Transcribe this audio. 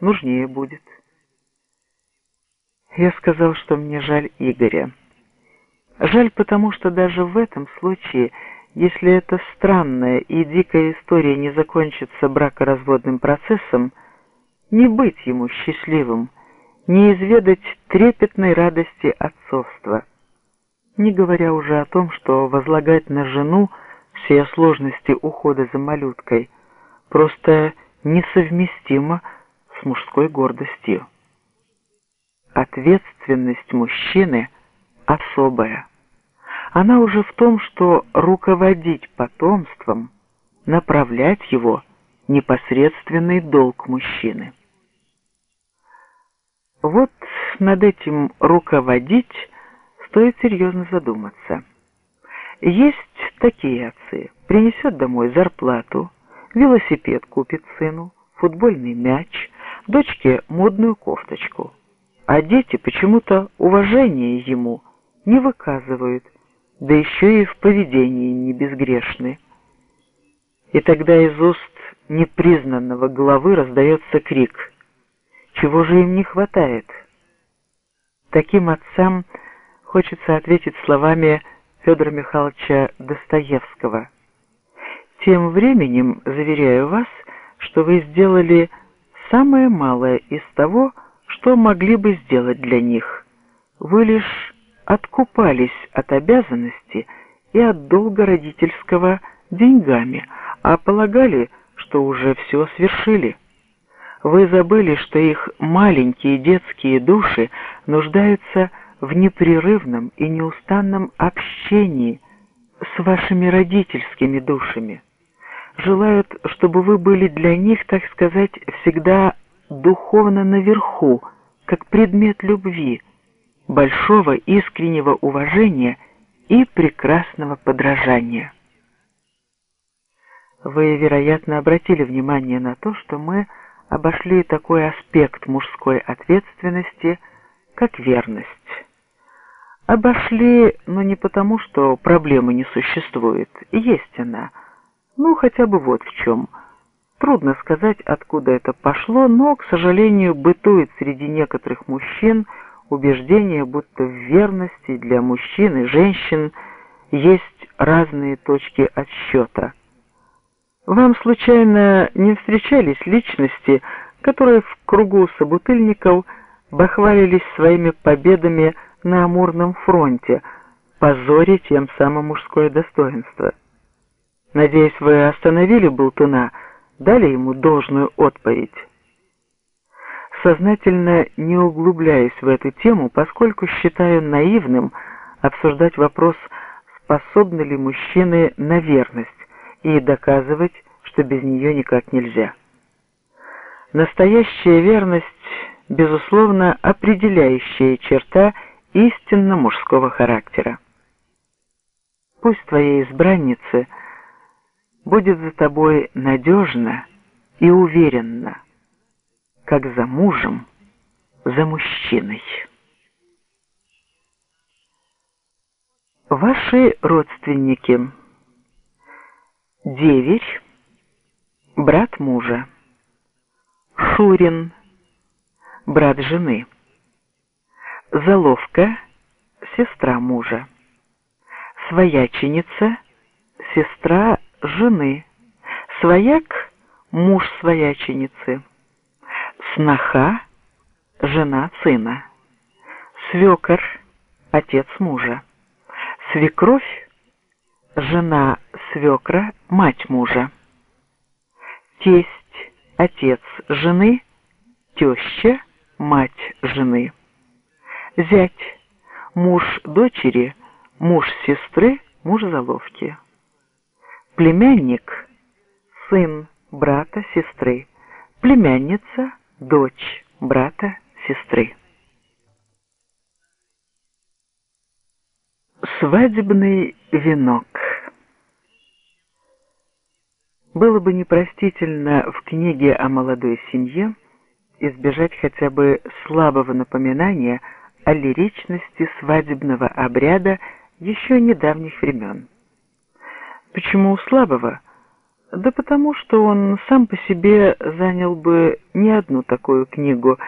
нужнее будет. Я сказал, что мне жаль Игоря. Жаль потому, что даже в этом случае, если эта странная и дикая история не закончится бракоразводным процессом, не быть ему счастливым, не изведать трепетной радости отцовства, не говоря уже о том, что возлагать на жену все сложности ухода за малюткой просто несовместимо мужской гордостью. Ответственность мужчины особая. Она уже в том, что руководить потомством, направлять его – непосредственный долг мужчины. Вот над этим руководить стоит серьезно задуматься. Есть такие отцы. Принесет домой зарплату, велосипед купит сыну, футбольный мяч, дочке модную кофточку. А дети почему-то уважение ему не выказывают, да еще и в поведении не безгрешны. И тогда из уст непризнанного главы раздается крик – чего же им не хватает? Таким отцам хочется ответить словами Федора Михайловича Достоевского. Тем временем, заверяю вас, что вы сделали самое малое из того, что могли бы сделать для них. Вы лишь откупались от обязанности и от долга родительского деньгами, а полагали, что уже все свершили. Вы забыли, что их маленькие детские души нуждаются в непрерывном и неустанном общении с вашими родительскими душами. Желают, чтобы вы были для них, так сказать, всегда духовно наверху, как предмет любви, большого искреннего уважения и прекрасного подражания. Вы, вероятно, обратили внимание на то, что мы – обошли такой аспект мужской ответственности, как верность. Обошли, но не потому, что проблемы не существует, есть она. Ну, хотя бы вот в чем. Трудно сказать, откуда это пошло, но, к сожалению, бытует среди некоторых мужчин убеждение, будто в верности для мужчин и женщин есть разные точки отсчета – вам случайно не встречались личности, которые в кругу собутыльников бахвалились своими победами на Амурном фронте, позоря тем самым мужское достоинство? Надеюсь, вы остановили болтуна, дали ему должную отповедь. Сознательно не углубляюсь в эту тему, поскольку считаю наивным обсуждать вопрос, способны ли мужчины на верность, и доказывать, что без нее никак нельзя. Настоящая верность, безусловно, определяющая черта истинно мужского характера. Пусть твоей избраннице будет за тобой надежно и уверенно, как за мужем, за мужчиной. Ваши родственники – Деверь, брат мужа. Шурин, брат жены. Заловка, сестра мужа. Свояченица, сестра жены. Свояк, муж свояченицы. Сноха, жена сына. Свекор, отец мужа. Свекровь, жена свекра, мать мужа. Тесть, отец жены, теща, мать жены. Зять, муж дочери, муж сестры, муж заловки. Племянник, сын брата, сестры. Племянница, дочь брата, сестры. Свадебный венок было бы непростительно в книге о молодой семье избежать хотя бы слабого напоминания о лиричности свадебного обряда еще недавних времен. Почему слабого? Да потому что он сам по себе занял бы не одну такую книгу,